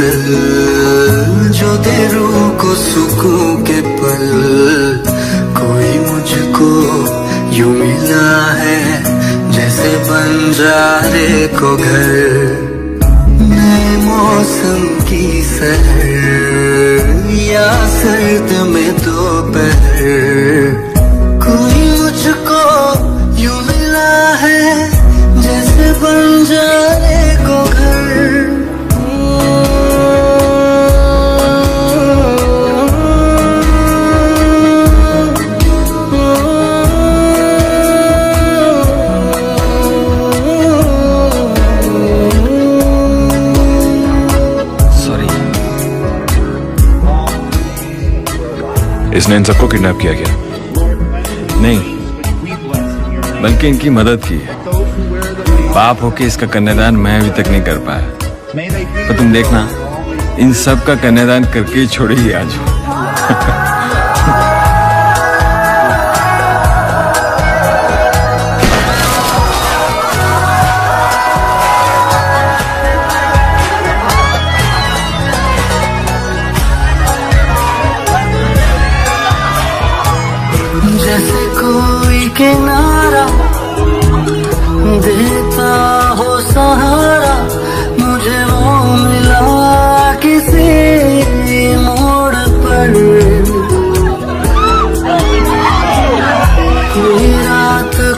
गज़ल जो दे रूह को सुकून के पल। कोई मुझको यूँ मिला है, जैसे बन बंजारे को घर। नए मौसम की सहर या सर्द में दोपहर। इसने इन सबको किडनैप किया गया नहीं। बल्कि इनकी मदद की है। पाप होके इसका कन्यादान मैं अभी तक नहीं कर पाया। तो तुम देखना, इन सब का कन्यादान करके ही छोड़ेगी आज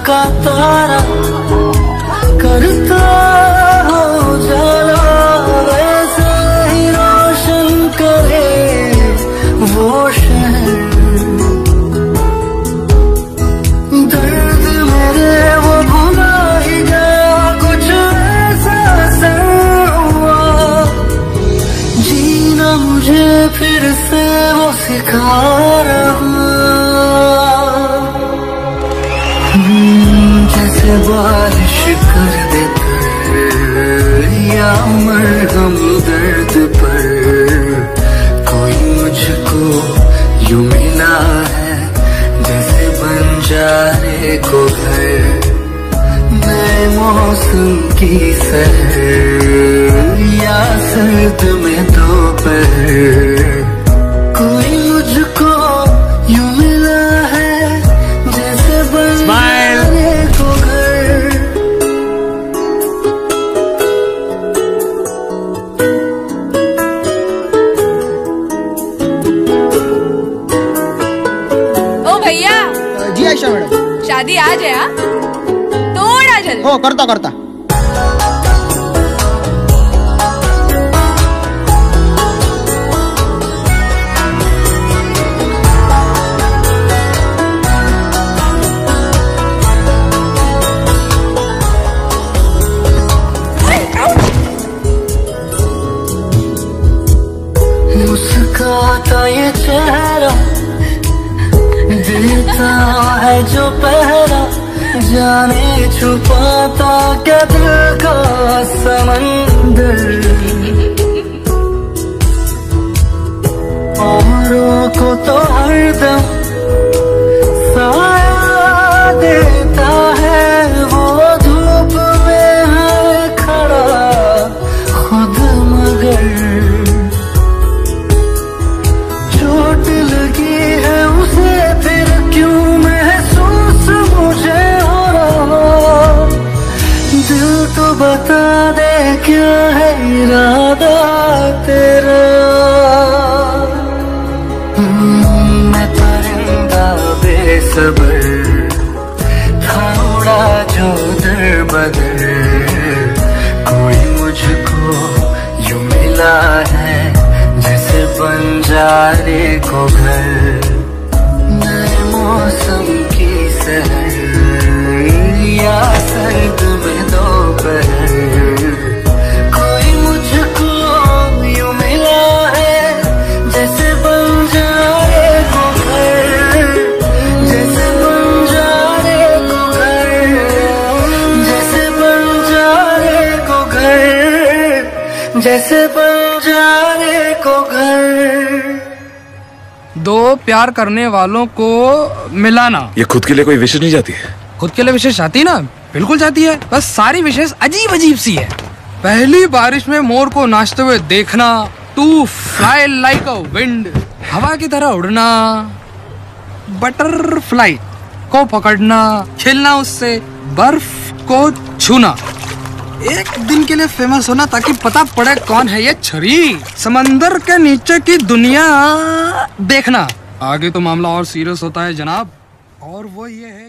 Catara. मुझको यू मिला है, जैसे बन बंजारे को घर नए मौसम की सहर या सर्द में दोपहर आयशा मॅडम। शादी आज है हाँ? थोड़ा जल्दी हो करता करता। मुस्काता ये चेहरा देता है जो पहरा जाने छुपाता क्या दिल का समंदर? बेसबर थोड़ा जो दर बदर कोई मुझको यू मिला है जैसे बंजारे को घर, नए जैसे बंजारे को घर। दो प्यार करने वालों को मिलाना। ये खुद के लिए कोई विशेष नहीं जाती है? खुद के लिए विशेष आती है ना? बिल्कुल जाती है। बस सारी विशेष अजीब अजीब सी है। पहली बारिश में मोर को नाचते हुए देखना to fly like a wind. हवा की तरह उड़ना बटरफ्लाई को पकड़ना खेलना उससे बर्फ़ को छूना। एक दिन के लिए फ़ेमस होना ताकि पता पड़े कौन है ये छरी। समंदर के नीचे की दुनिया देखना। आगे तो मामला और सीरियस होता है जनाब। और वो ये है